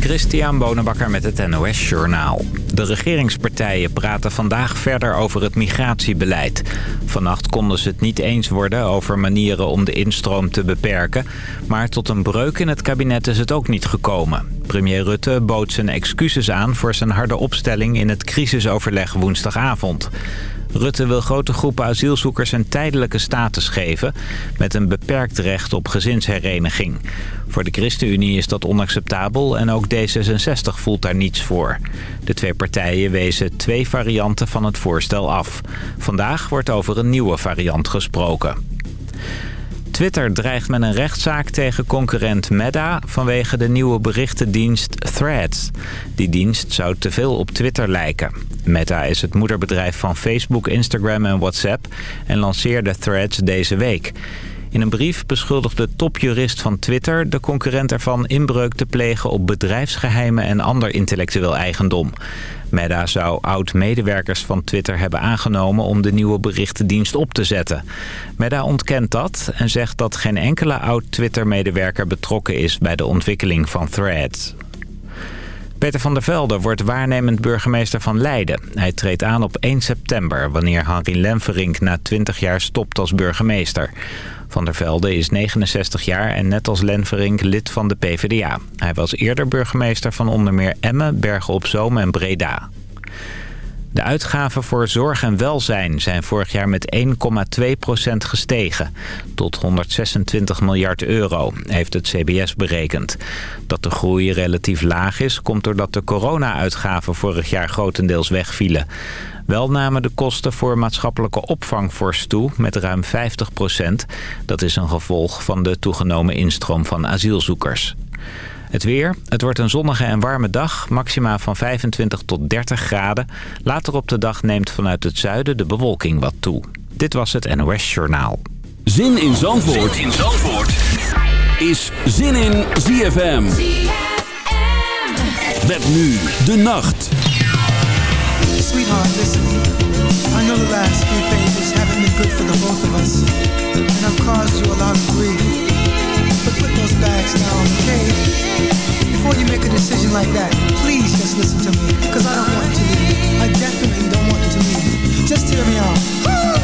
Christian Bonenbakker met het NOS Journaal. De regeringspartijen praten vandaag verder over het migratiebeleid. Vannacht konden ze het niet eens worden over manieren om de instroom te beperken. Maar tot een breuk in het kabinet is het ook niet gekomen. Premier Rutte bood zijn excuses aan voor zijn harde opstelling in het crisisoverleg woensdagavond. Rutte wil grote groepen asielzoekers een tijdelijke status geven... met een beperkt recht op gezinshereniging. Voor de ChristenUnie is dat onacceptabel en ook D66 voelt daar niets voor. De twee partijen wezen twee varianten van het voorstel af. Vandaag wordt over een nieuwe variant gesproken. Twitter dreigt met een rechtszaak tegen concurrent Meta vanwege de nieuwe berichtendienst Threads. Die dienst zou te veel op Twitter lijken. Meta is het moederbedrijf van Facebook, Instagram en WhatsApp en lanceerde Threads deze week. In een brief beschuldigde topjurist van Twitter de concurrent ervan inbreuk te plegen op bedrijfsgeheimen en ander intellectueel eigendom. Meta zou oud-medewerkers van Twitter hebben aangenomen om de nieuwe berichtendienst op te zetten. Meta ontkent dat en zegt dat geen enkele oud-Twitter-medewerker betrokken is bij de ontwikkeling van Threads. Peter van der Velde wordt waarnemend burgemeester van Leiden. Hij treedt aan op 1 september, wanneer Henri Lemverink na 20 jaar stopt als burgemeester. Van der Velde is 69 jaar en net als Lenverink lid van de PvdA. Hij was eerder burgemeester van onder meer Emmen, Bergen op Zoom en Breda. De uitgaven voor zorg en welzijn zijn vorig jaar met 1,2% gestegen. Tot 126 miljard euro, heeft het CBS berekend. Dat de groei relatief laag is, komt doordat de corona-uitgaven vorig jaar grotendeels wegvielen. Wel namen de kosten voor maatschappelijke opvang fors toe met ruim 50% Dat is een gevolg van de toegenomen instroom van asielzoekers. Het weer. Het wordt een zonnige en warme dag. Maxima van 25 tot 30 graden. Later op de dag neemt vanuit het zuiden de bewolking wat toe. Dit was het NOS Journaal. Zin in Zandvoort, zin in Zandvoort. is Zin in ZFM. ZFM. Met nu de nacht. Sweetheart, listen. I know the last few pages haven't been good for the both of us. And I've caused you a lot of grief. Those bags down, okay? Before you make a decision like that, please just listen to me. Cause I don't want to leave. I definitely don't want you to leave. Just hear me out.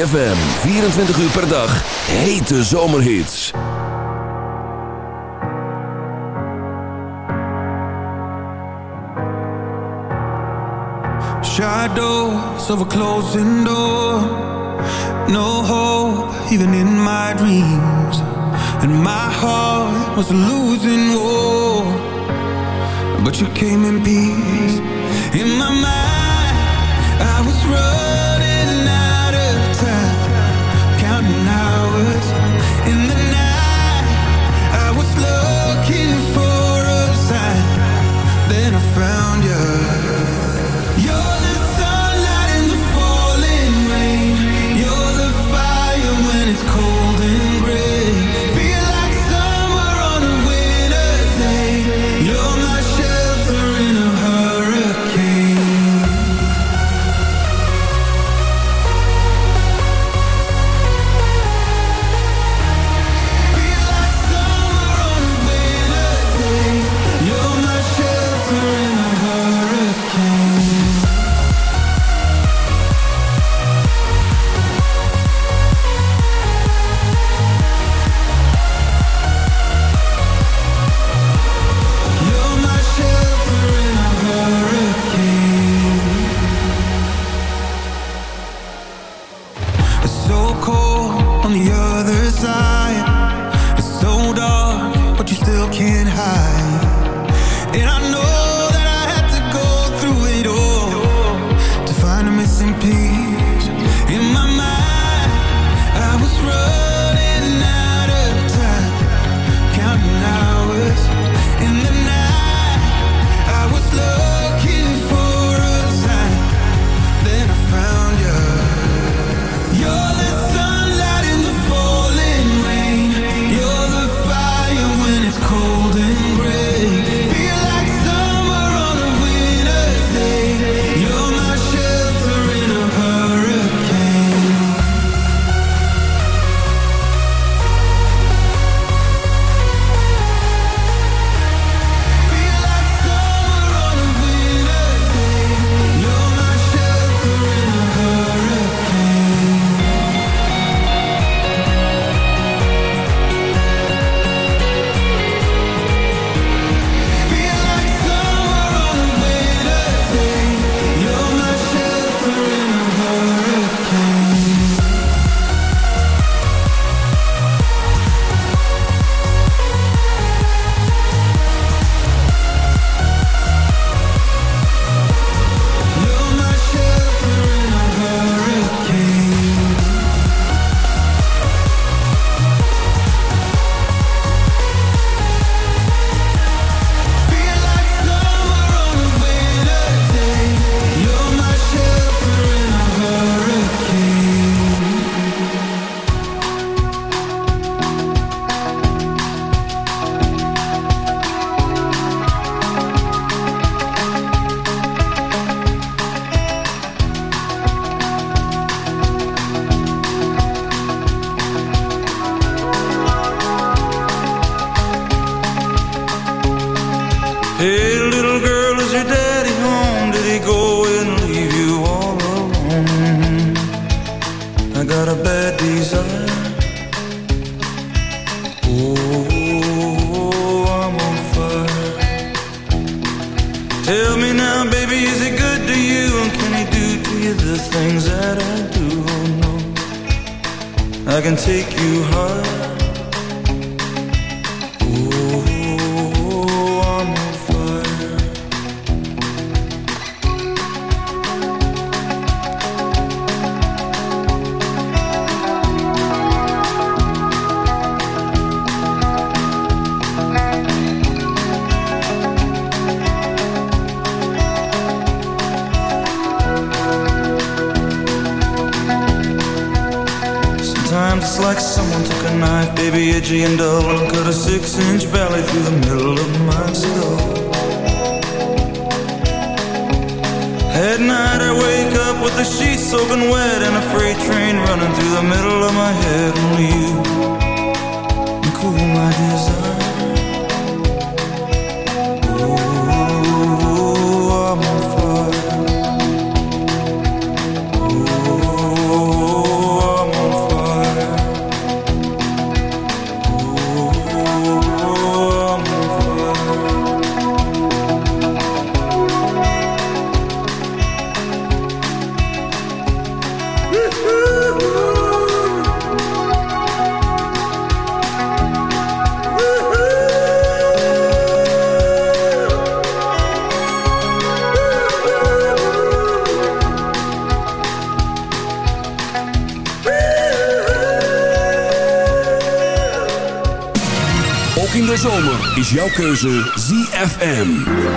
ZFM. 24 uur per dag. Hete zomerhits. Shadows of a closing door. No hope, even in my dreams. And my heart was losing war. But you came in peace. In my mind, I was running. dingy and dull cut a six inch valley through the middle of jouw keuze ZFM.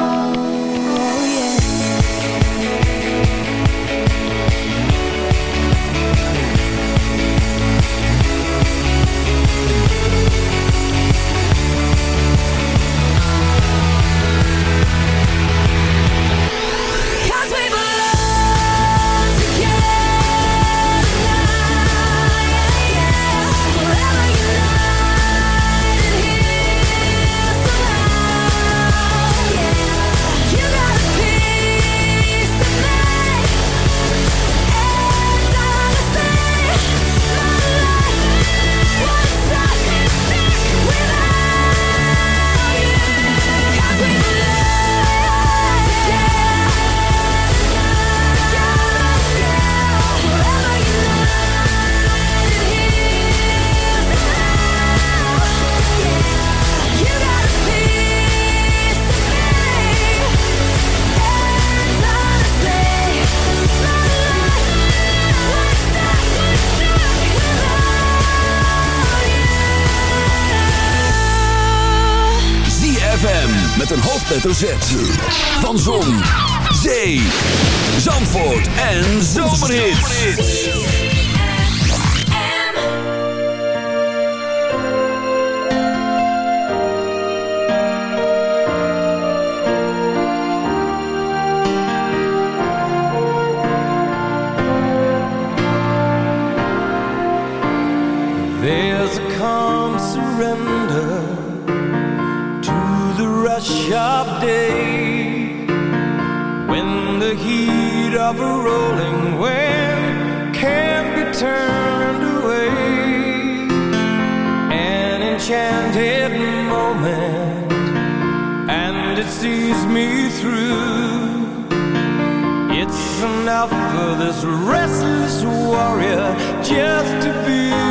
Música van Zon, Zee, Zandvoort en through. It's enough for this restless warrior just to be.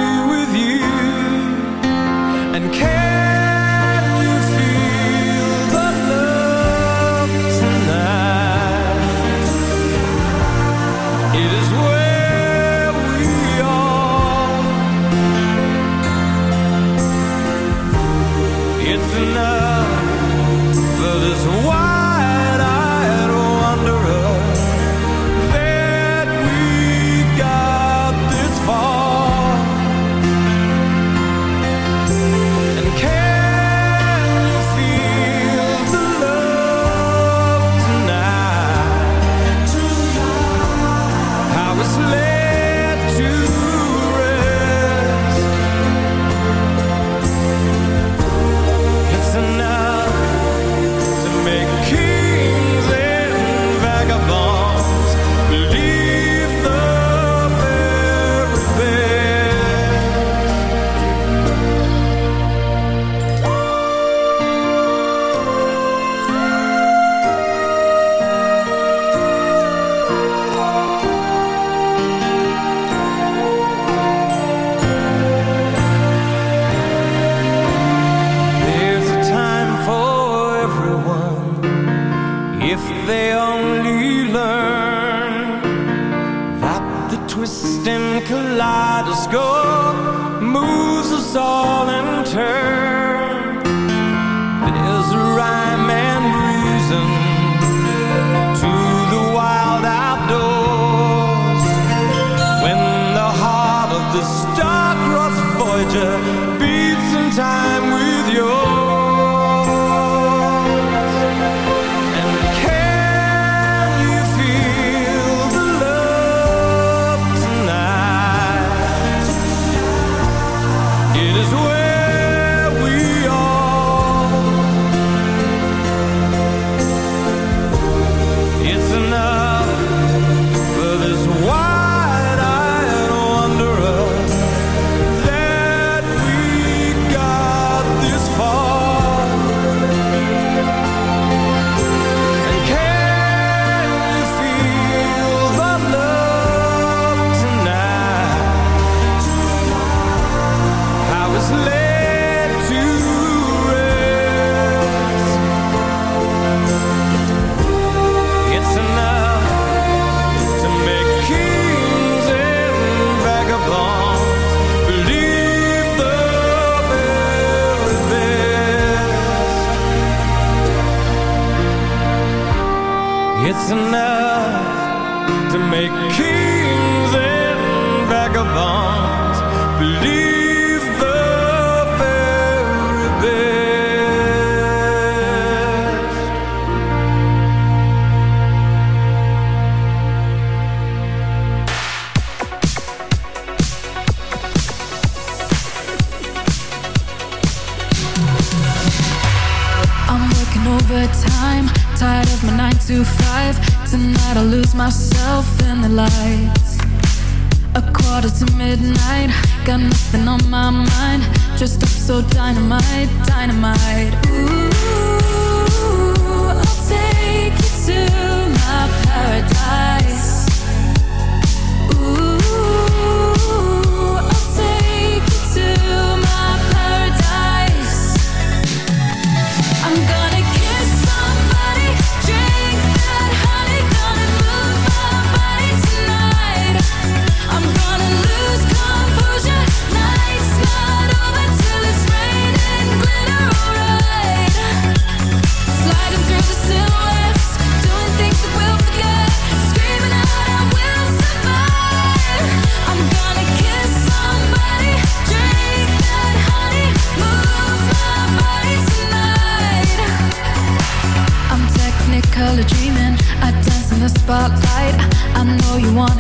got nothing on my mind. Just up so dynamite, dynamite. Ooh.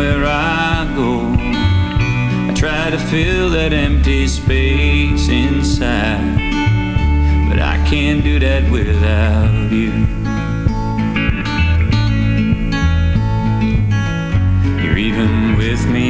where I go. I try to fill that empty space inside, but I can't do that without you. You're even with me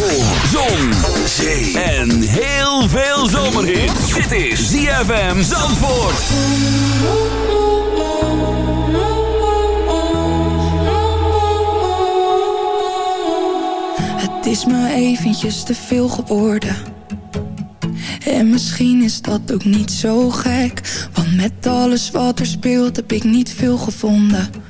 zon, zee en heel veel zomerhit. Dit is ZFM Zandvoort. Het is maar eventjes te veel geworden. En misschien is dat ook niet zo gek. Want met alles wat er speelt heb ik niet veel gevonden.